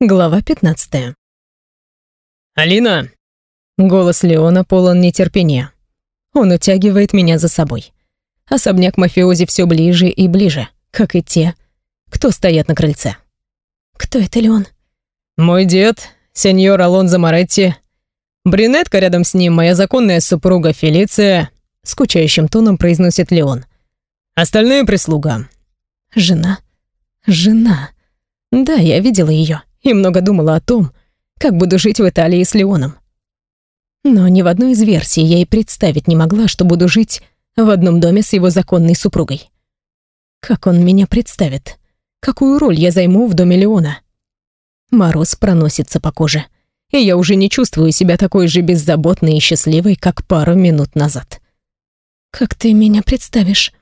Глава 15. «Алина!» Голос Леона полон нетерпения. Он утягивает меня за собой. Особняк мафиози все ближе и ближе, как и те, кто стоят на крыльце. «Кто это, Леон?» «Мой дед, сеньор Алонзо Моретти. Брюнетка рядом с ним, моя законная супруга Фелиция», скучающим тоном произносит Леон. «Остальные прислуга». «Жена? Жена? Да, я видела ее и много думала о том, как буду жить в Италии с Леоном. Но ни в одной из версий я и представить не могла, что буду жить в одном доме с его законной супругой. Как он меня представит? Какую роль я займу в доме Леона? Мороз проносится по коже, и я уже не чувствую себя такой же беззаботной и счастливой, как пару минут назад. «Как ты меня представишь?»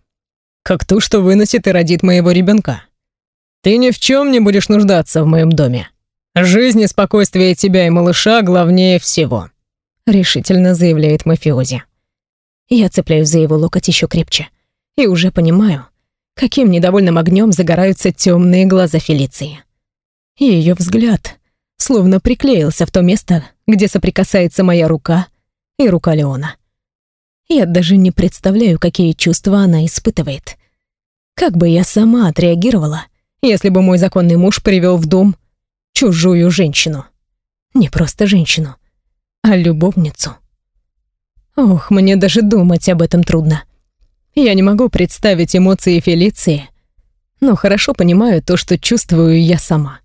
«Как ту, что выносит и родит моего ребенка. Ты ни в чем не будешь нуждаться в моем доме. Жизнь и спокойствие тебя и малыша главнее всего», — решительно заявляет мафиози. Я цепляюсь за его локоть еще крепче и уже понимаю, каким недовольным огнем загораются темные глаза Фелиции. Ее взгляд словно приклеился в то место, где соприкасается моя рука и рука Леона. Я даже не представляю, какие чувства она испытывает. Как бы я сама отреагировала, если бы мой законный муж привел в дом чужую женщину. Не просто женщину, а любовницу. Ох, мне даже думать об этом трудно. Я не могу представить эмоции Фелиции, но хорошо понимаю то, что чувствую я сама.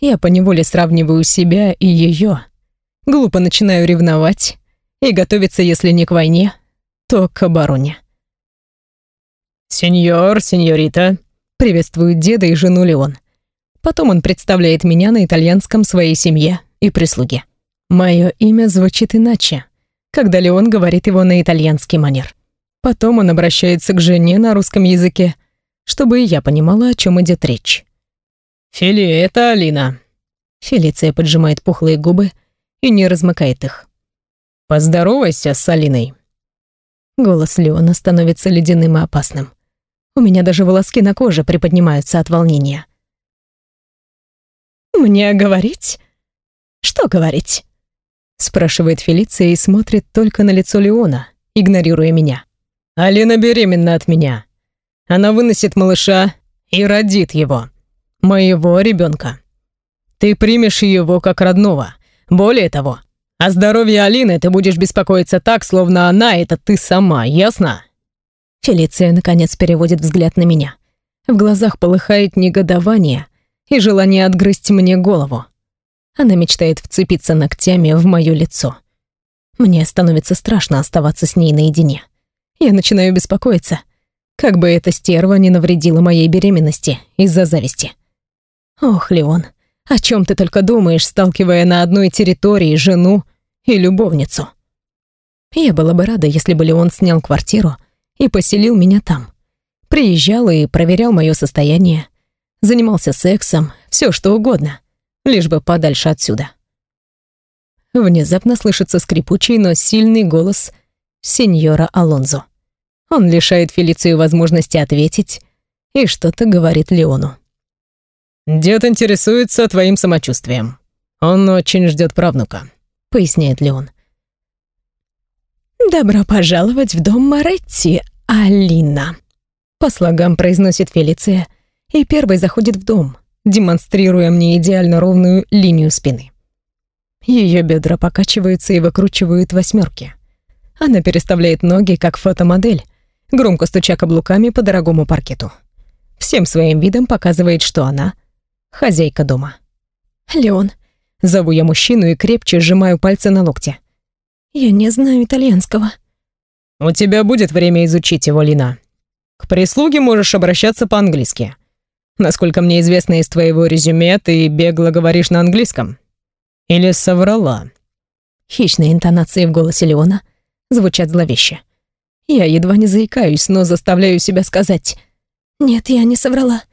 Я поневоле сравниваю себя и ее. Глупо начинаю ревновать и готовиться, если не к войне, то к обороне. «Сеньор, сеньорита», Приветствует деда и жену Леон. Потом он представляет меня на итальянском своей семье и прислуге. Мое имя звучит иначе, когда Леон говорит его на итальянский манер. Потом он обращается к жене на русском языке, чтобы и я понимала, о чем идет речь. «Фили, это Алина». Фелиция поджимает пухлые губы и не размыкает их. «Поздоровайся с Алиной». Голос Леона становится ледяным и опасным. У меня даже волоски на коже приподнимаются от волнения. «Мне говорить? Что говорить?» спрашивает Фелиция и смотрит только на лицо Леона, игнорируя меня. «Алина беременна от меня. Она выносит малыша и родит его. Моего ребенка. Ты примешь его как родного. Более того, о здоровье Алины ты будешь беспокоиться так, словно она — это ты сама, ясно?» Фелиция, наконец, переводит взгляд на меня. В глазах полыхает негодование и желание отгрызть мне голову. Она мечтает вцепиться ногтями в моё лицо. Мне становится страшно оставаться с ней наедине. Я начинаю беспокоиться, как бы эта стерва не навредила моей беременности из-за зависти. Ох, Леон, о чем ты только думаешь, сталкивая на одной территории жену и любовницу? Я была бы рада, если бы Леон снял квартиру и поселил меня там. Приезжал и проверял мое состояние, занимался сексом, все что угодно, лишь бы подальше отсюда. Внезапно слышится скрипучий, но сильный голос сеньора Алонзо. Он лишает Фелицию возможности ответить и что-то говорит Леону. «Дед интересуется твоим самочувствием. Он очень ждет правнука», — поясняет Леон. «Добро пожаловать в дом Моретти, Алина», — по слогам произносит Фелиция и первой заходит в дом, демонстрируя мне идеально ровную линию спины. Ее бедра покачиваются и выкручивают восьмерки. Она переставляет ноги, как фотомодель, громко стуча каблуками по дорогому паркету. Всем своим видом показывает, что она — хозяйка дома. «Леон», — зову я мужчину и крепче сжимаю пальцы на локте. «Я не знаю итальянского». «У тебя будет время изучить его, Лина. К прислуге можешь обращаться по-английски. Насколько мне известно из твоего резюме, ты бегло говоришь на английском. Или соврала?» Хищные интонации в голосе Леона звучат зловеще. Я едва не заикаюсь, но заставляю себя сказать. «Нет, я не соврала.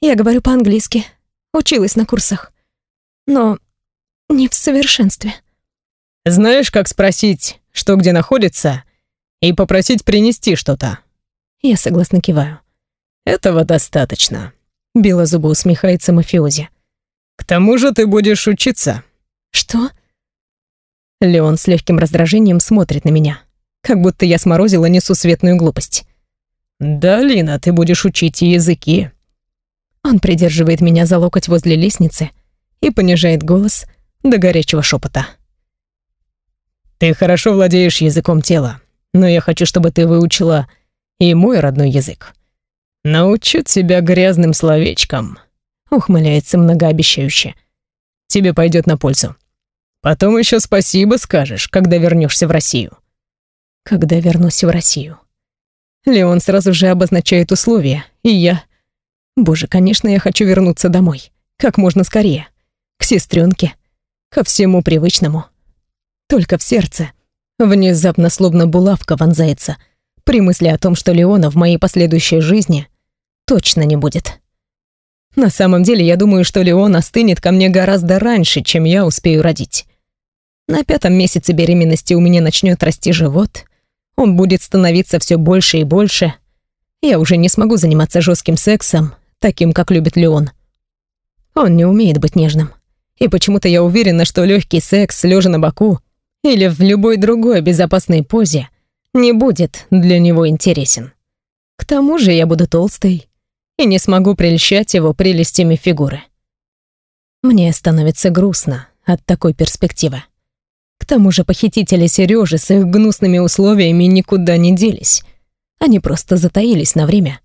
Я говорю по-английски. Училась на курсах. Но не в совершенстве». Знаешь, как спросить, что где находится, и попросить принести что-то?» Я согласно киваю. «Этого достаточно», — белозубо усмехается мафиози. «К тому же ты будешь учиться». «Что?» Леон с легким раздражением смотрит на меня, как будто я сморозила несусветную глупость. «Да, Лина, ты будешь учить языки». Он придерживает меня за локоть возле лестницы и понижает голос до горячего шепота. «Ты хорошо владеешь языком тела, но я хочу, чтобы ты выучила и мой родной язык. Научу тебя грязным словечкам», — ухмыляется многообещающе. «Тебе пойдет на пользу. Потом еще спасибо скажешь, когда вернешься в Россию». «Когда вернусь в Россию». Леон сразу же обозначает условия, и я... Боже, конечно, я хочу вернуться домой. Как можно скорее. К сестренке. Ко всему привычному. Только в сердце. Внезапно словно булавка вонзается. При мысли о том, что Леона в моей последующей жизни точно не будет. На самом деле, я думаю, что Леон остынет ко мне гораздо раньше, чем я успею родить. На пятом месяце беременности у меня начнет расти живот, он будет становиться все больше и больше. Я уже не смогу заниматься жестким сексом, таким, как любит Леон. Он не умеет быть нежным. И почему-то я уверена, что легкий секс, лежа на боку или в любой другой безопасной позе, не будет для него интересен. К тому же я буду толстой и не смогу прельщать его прелестями фигуры. Мне становится грустно от такой перспективы. К тому же похитители Сережи с их гнусными условиями никуда не делись. Они просто затаились на время,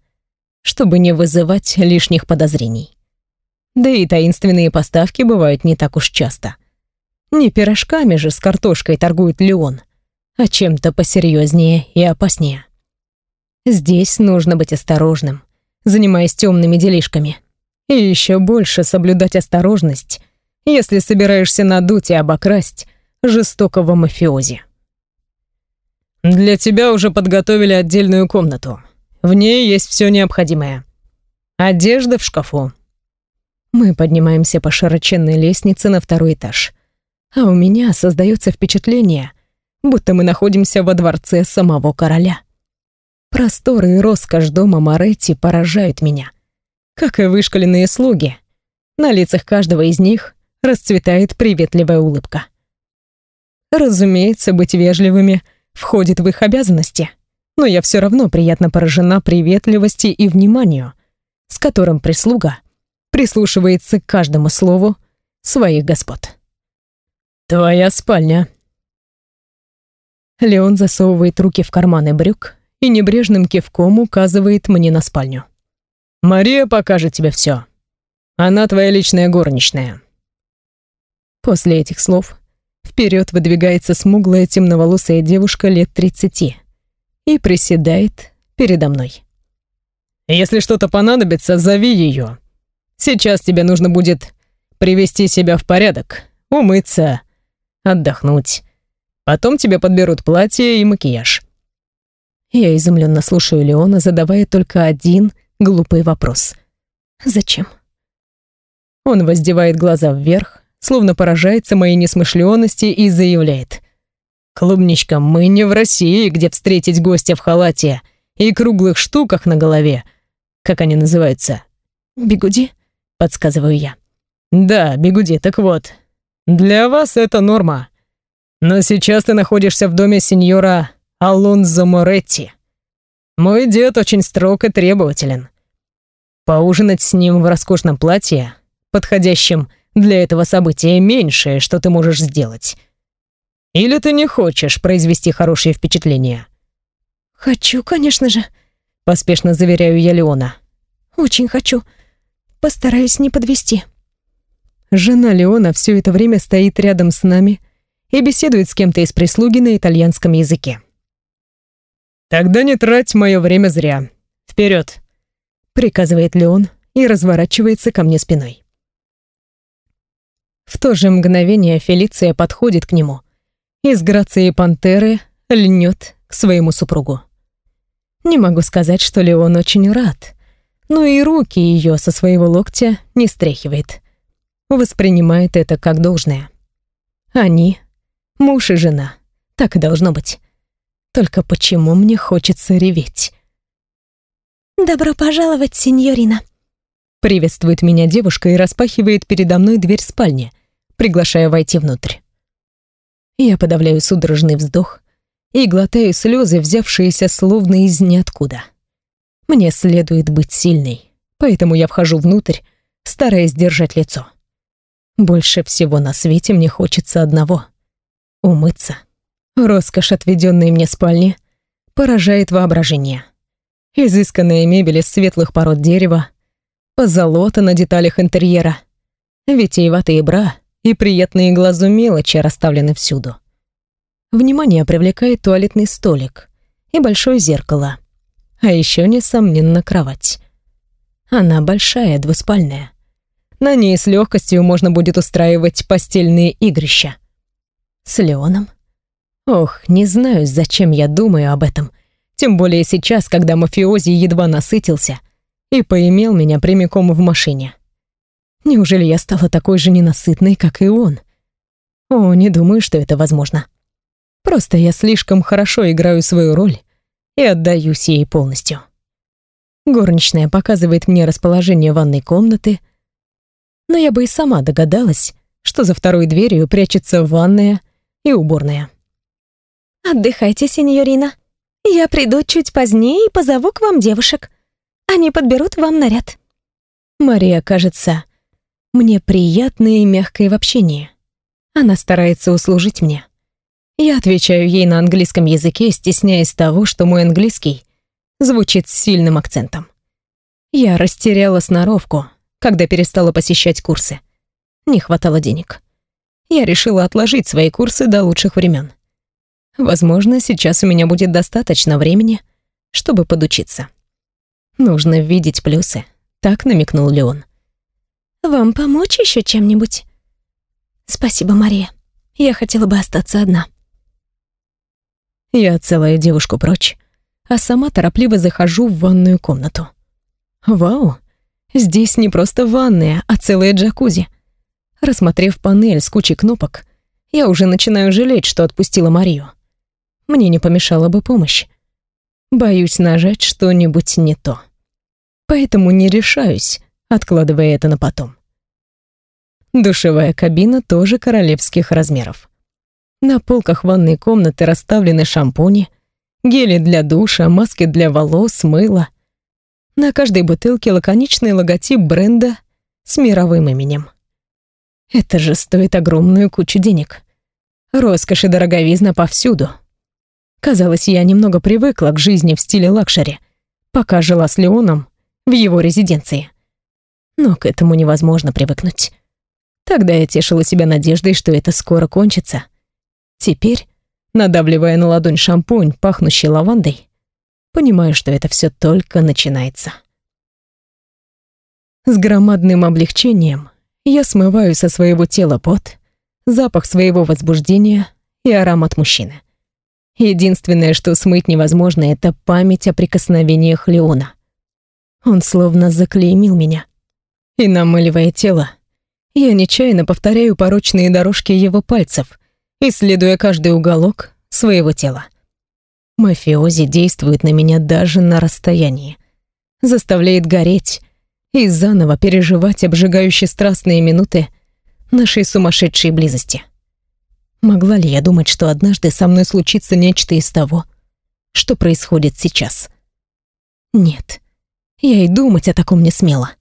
чтобы не вызывать лишних подозрений. Да и таинственные поставки бывают не так уж часто. Не пирожками же с картошкой торгует Леон, а чем-то посерьезнее и опаснее. Здесь нужно быть осторожным, занимаясь темными делишками. И еще больше соблюдать осторожность, если собираешься надуть и обокрасть жестокого мафиози. «Для тебя уже подготовили отдельную комнату. В ней есть все необходимое. Одежда в шкафу». Мы поднимаемся по широченной лестнице на второй этаж. А у меня создается впечатление, будто мы находимся во дворце самого короля. Просторы и роскошь дома Моретти поражают меня. Как и вышкаленные слуги. На лицах каждого из них расцветает приветливая улыбка. Разумеется, быть вежливыми входит в их обязанности, но я все равно приятно поражена приветливости и вниманию, с которым прислуга прислушивается к каждому слову своих господ. «Твоя спальня». Леон засовывает руки в карманы брюк и небрежным кивком указывает мне на спальню. «Мария покажет тебе все. Она твоя личная горничная». После этих слов Вперед выдвигается смуглая темноволосая девушка лет 30 и приседает передо мной. «Если что-то понадобится, зови ее. Сейчас тебе нужно будет привести себя в порядок, умыться, отдохнуть. Потом тебе подберут платье и макияж». Я изумленно слушаю Леона, задавая только один глупый вопрос. «Зачем?» Он воздевает глаза вверх, словно поражается моей несмышленности и заявляет. «Клубничка, мы не в России, где встретить гостя в халате и круглых штуках на голове. Как они называются?» «Бигуди?» — подсказываю я. «Да, бигуди, так вот. Для вас это норма. Но сейчас ты находишься в доме сеньора Алонзо Моретти. Мой дед очень строг и требователен. Поужинать с ним в роскошном платье, подходящем для этого события меньшее, что ты можешь сделать. Или ты не хочешь произвести хорошее впечатление? Хочу, конечно же, поспешно заверяю я Леона. Очень хочу. Постараюсь не подвести. Жена Леона все это время стоит рядом с нами и беседует с кем-то из прислуги на итальянском языке. Тогда не трать мое время зря. Вперед, приказывает Леон и разворачивается ко мне спиной. В то же мгновение Фелиция подходит к нему и с грацией пантеры льнет к своему супругу. Не могу сказать, что Леон очень рад, но и руки ее со своего локтя не стряхивает. Воспринимает это как должное. Они — муж и жена. Так и должно быть. Только почему мне хочется реветь? «Добро пожаловать, сеньорина!» Приветствует меня девушка и распахивает передо мной дверь спальни, приглашая войти внутрь. Я подавляю судорожный вздох и глотаю слезы, взявшиеся словно из ниоткуда. Мне следует быть сильной, поэтому я вхожу внутрь, стараясь держать лицо. Больше всего на свете мне хочется одного — умыться. Роскошь, отведенной мне спальни, поражает воображение. Изысканная мебель из светлых пород дерева, позолота на деталях интерьера, витиеватые бра и приятные глазу мелочи расставлены всюду. Внимание привлекает туалетный столик и большое зеркало, а еще, несомненно, кровать. Она большая, двуспальная. На ней с легкостью можно будет устраивать постельные игрища. С Леоном? Ох, не знаю, зачем я думаю об этом. Тем более сейчас, когда мафиози едва насытился и поимел меня прямиком в машине. Неужели я стала такой же ненасытной, как и он? О, не думаю, что это возможно. Просто я слишком хорошо играю свою роль и отдаюсь ей полностью. Горничная показывает мне расположение ванной комнаты, но я бы и сама догадалась, что за второй дверью прячется ванная и уборная. «Отдыхайте, сеньорина. Я приду чуть позднее и позову к вам девушек. Они подберут вам наряд». Мария кажется мне приятной и мягкой в общении. Она старается услужить мне. Я отвечаю ей на английском языке, стесняясь того, что мой английский звучит с сильным акцентом. Я растеряла сноровку, когда перестала посещать курсы. Не хватало денег. Я решила отложить свои курсы до лучших времен. Возможно, сейчас у меня будет достаточно времени, чтобы подучиться. Нужно видеть плюсы, так намекнул Леон. «Вам помочь еще чем-нибудь?» «Спасибо, Мария. Я хотела бы остаться одна». Я целая девушку прочь, а сама торопливо захожу в ванную комнату. Вау, здесь не просто ванная, а целая джакузи. Рассмотрев панель с кучей кнопок, я уже начинаю жалеть, что отпустила Марию. Мне не помешала бы помощь. Боюсь нажать что-нибудь не то. Поэтому не решаюсь, откладывая это на потом. Душевая кабина тоже королевских размеров. На полках ванной комнаты расставлены шампуни, гели для душа, маски для волос, мыло. На каждой бутылке лаконичный логотип бренда с мировым именем. Это же стоит огромную кучу денег. Роскошь и дороговизна повсюду. Казалось, я немного привыкла к жизни в стиле лакшери, пока жила с Леоном в его резиденции. Но к этому невозможно привыкнуть. Тогда я тешила себя надеждой, что это скоро кончится, Теперь, надавливая на ладонь шампунь, пахнущий лавандой, понимаю, что это все только начинается. С громадным облегчением я смываю со своего тела пот, запах своего возбуждения и аромат мужчины. Единственное, что смыть невозможно, это память о прикосновениях Леона. Он словно заклеймил меня. И намыливая тело, я нечаянно повторяю порочные дорожки его пальцев, исследуя каждый уголок своего тела. Мафиози действует на меня даже на расстоянии. Заставляет гореть и заново переживать обжигающие страстные минуты нашей сумасшедшей близости. Могла ли я думать, что однажды со мной случится нечто из того, что происходит сейчас? Нет, я и думать о таком не смела.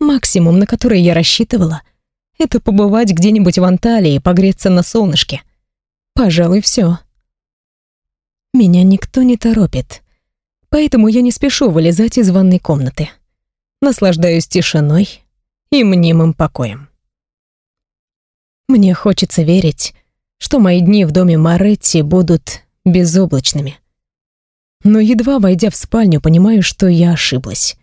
Максимум, на который я рассчитывала — это побывать где-нибудь в Анталии, погреться на солнышке. Пожалуй, все. Меня никто не торопит, поэтому я не спешу вылезать из ванной комнаты. Наслаждаюсь тишиной и мнимым покоем. Мне хочется верить, что мои дни в доме Маретти будут безоблачными. Но едва войдя в спальню, понимаю, что я ошиблась.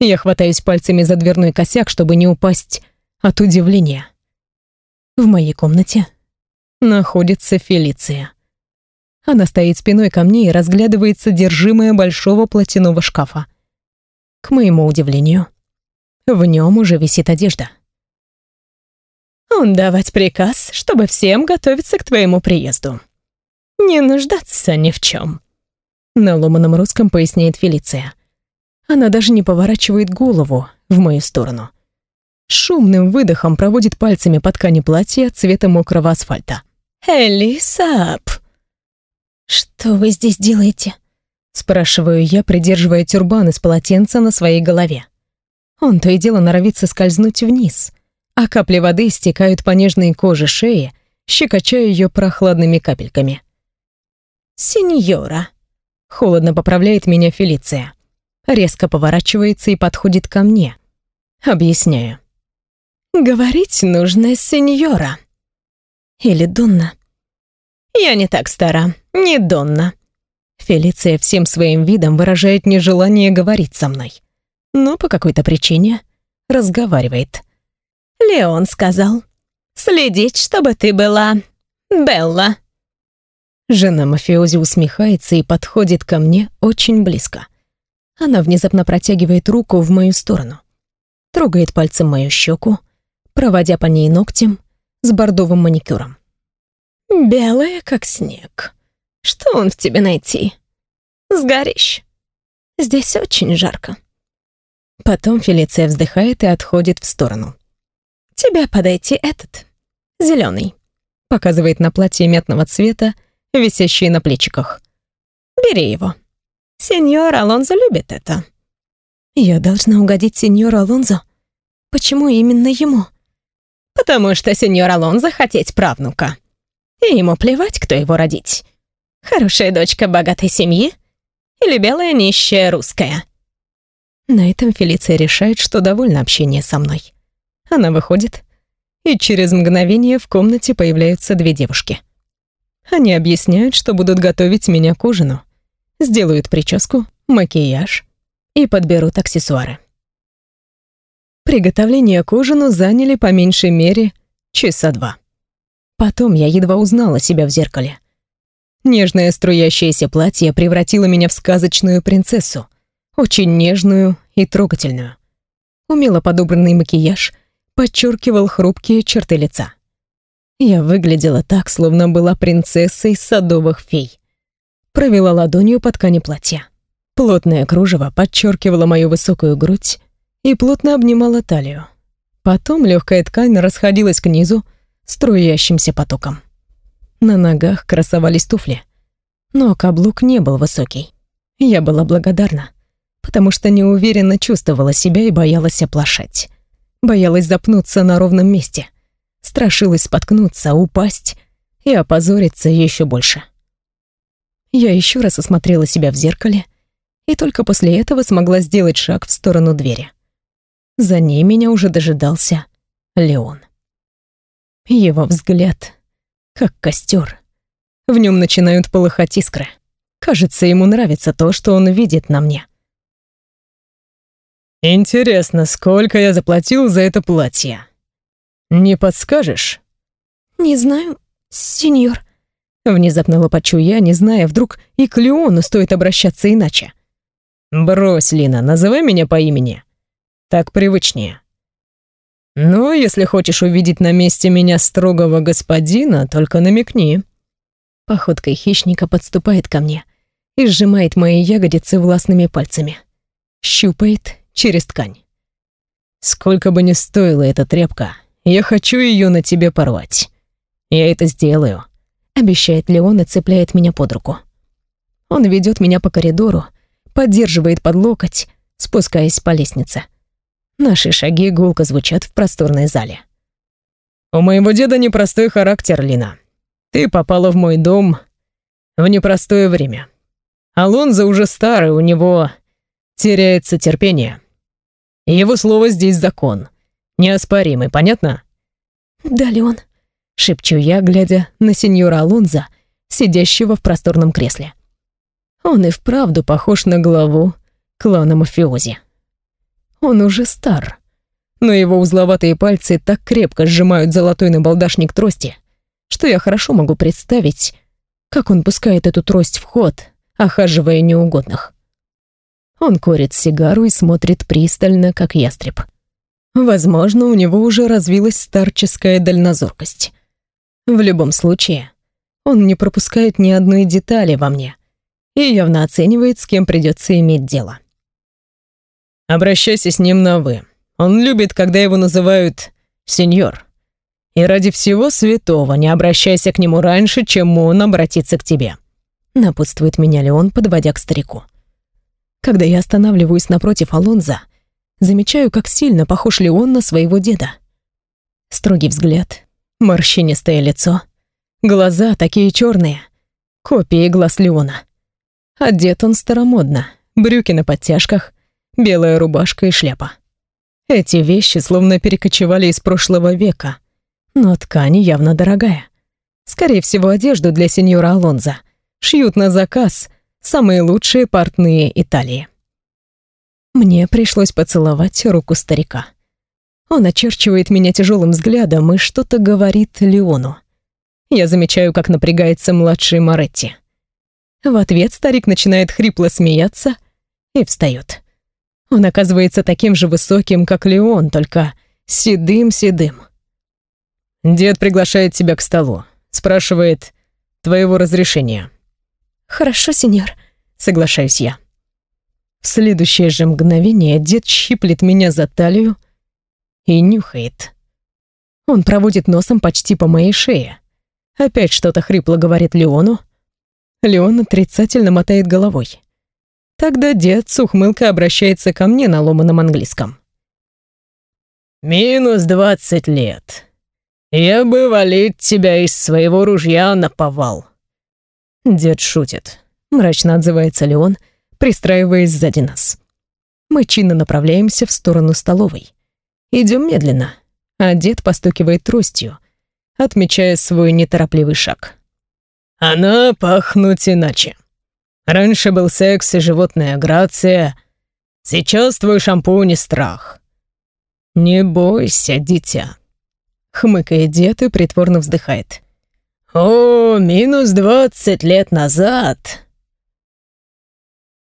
Я хватаюсь пальцами за дверной косяк, чтобы не упасть от удивления. В моей комнате находится Фелиция. Она стоит спиной ко мне и разглядывает содержимое большого платяного шкафа. К моему удивлению, в нем уже висит одежда. «Он давать приказ, чтобы всем готовиться к твоему приезду. Не нуждаться ни в чем», — на ломаном русском поясняет Фелиция. Она даже не поворачивает голову в мою сторону. Шумным выдохом проводит пальцами по ткани платья цвета мокрого асфальта. «Элисап!» «Что вы здесь делаете?» Спрашиваю я, придерживая тюрбан из полотенца на своей голове. Он то и дело норовится скользнуть вниз, а капли воды стекают по нежной коже шеи, щекоча ее прохладными капельками. «Сеньора!» — холодно поправляет меня Фелиция. Резко поворачивается и подходит ко мне. Объясняю. «Говорить нужно сеньора. Или Донна. Я не так стара, не Донна». Фелиция всем своим видом выражает нежелание говорить со мной. Но по какой-то причине разговаривает. Леон сказал, следить, чтобы ты была Белла. Жена мафиози усмехается и подходит ко мне очень близко. Она внезапно протягивает руку в мою сторону. Трогает пальцем мою щеку, проводя по ней ногтем с бордовым маникюром. «Белая, как снег. Что он в тебе найти? Сгоришь. Здесь очень жарко». Потом Фелиция вздыхает и отходит в сторону. «Тебе подойти этот, зеленый», показывает на платье мятного цвета, висящее на плечиках. «Бери его. Сеньор Алонзо любит это». «Я должна угодить сеньору Алонзо? Почему именно ему?» «Потому что сеньор Алонзо хотеть правнука. И ему плевать, кто его родить. Хорошая дочка богатой семьи или белая нищая русская». На этом Фелиция решает, что довольна общение со мной. Она выходит, и через мгновение в комнате появляются две девушки. Они объясняют, что будут готовить меня к ужину, сделают прическу, макияж и подберут аксессуары. Приготовления к ужину заняли по меньшей мере часа два. Потом я едва узнала себя в зеркале. Нежное струящееся платье превратило меня в сказочную принцессу, очень нежную и трогательную. Умело подобранный макияж подчеркивал хрупкие черты лица. Я выглядела так, словно была принцессой садовых фей. Провела ладонью по ткани платья. Плотное кружево подчеркивало мою высокую грудь и плотно обнимало талию. Потом легкая ткань расходилась к низу струящимся потоком. На ногах красовались туфли, но каблук не был высокий. Я была благодарна, потому что неуверенно чувствовала себя и боялась оплошать. Боялась запнуться на ровном месте. Страшилась споткнуться, упасть и опозориться еще больше. Я еще раз осмотрела себя в зеркале и только после этого смогла сделать шаг в сторону двери. За ней меня уже дожидался Леон. Его взгляд, как костер. В нем начинают полыхать искры. Кажется, ему нравится то, что он видит на мне. «Интересно, сколько я заплатил за это платье? Не подскажешь?» «Не знаю, сеньор». Внезапно лопачу я, не зная, вдруг и к Леону стоит обращаться иначе. «Брось, Лина, называй меня по имени. Так привычнее. Но если хочешь увидеть на месте меня строгого господина, только намекни». Походкой хищника подступает ко мне и сжимает мои ягодицы властными пальцами. Щупает через ткань. «Сколько бы ни стоила эта тряпка, я хочу ее на тебе порвать. Я это сделаю», — обещает Леон и цепляет меня под руку. Он ведет меня по коридору, поддерживает под локоть, спускаясь по лестнице. Наши шаги гулко звучат в просторной зале. «У моего деда непростой характер, Лина. Ты попала в мой дом в непростое время. Алонзо уже старый, у него теряется терпение. Его слово здесь закон. Неоспоримый, понятно?» «Да, Леон», — шепчу я, глядя на сеньора Алонзо, сидящего в просторном кресле. Он и вправду похож на главу клана мафиози. Он уже стар, но его узловатые пальцы так крепко сжимают золотой набалдашник трости, что я хорошо могу представить, как он пускает эту трость в ход, охаживая неугодных. Он курит сигару и смотрит пристально, как ястреб. Возможно, у него уже развилась старческая дальнозоркость. В любом случае, он не пропускает ни одной детали во мне — и явно оценивает, с кем придется иметь дело. Обращайся с ним на «вы». Он любит, когда его называют «сеньор». И ради всего святого не обращайся к нему раньше, чем он обратится к тебе. Напутствует меня Леон, подводя к старику. Когда я останавливаюсь напротив Алонза, замечаю, как сильно похож Леон на своего деда. Строгий взгляд, морщинистое лицо, глаза такие черные, копии глаз Леона. Одет он старомодно, брюки на подтяжках, белая рубашка и шляпа. Эти вещи словно перекочевали из прошлого века, но ткань явно дорогая. Скорее всего, одежду для сеньора Алонза шьют на заказ самые лучшие портные Италии. Мне пришлось поцеловать руку старика. Он очерчивает меня тяжелым взглядом и что-то говорит Леону. Я замечаю, как напрягается младший Моретти. В ответ старик начинает хрипло смеяться и встает. Он оказывается таким же высоким, как Леон, только седым-седым. «Дед приглашает тебя к столу. Спрашивает твоего разрешения». «Хорошо, сеньор», — соглашаюсь я. В следующее же мгновение дед щиплет меня за талию и нюхает. Он проводит носом почти по моей шее. Опять что-то хрипло говорит Леону. Леон отрицательно мотает головой. Тогда дед с ухмылкой обращается ко мне на ломаном английском. «Минус двадцать лет. Я бы валить тебя из своего ружья наповал». Дед шутит. Мрачно отзывается Леон, пристраиваясь сзади нас. Мы чинно направляемся в сторону столовой. Идем медленно, а дед постукивает тростью, отмечая свой неторопливый шаг. «Она пахнуть иначе», Раньше был секс и животная грация. Сейчас твой шампунь и страх. Не бойся, дитя. Хмыкает дед и притворно вздыхает. О, минус двадцать лет назад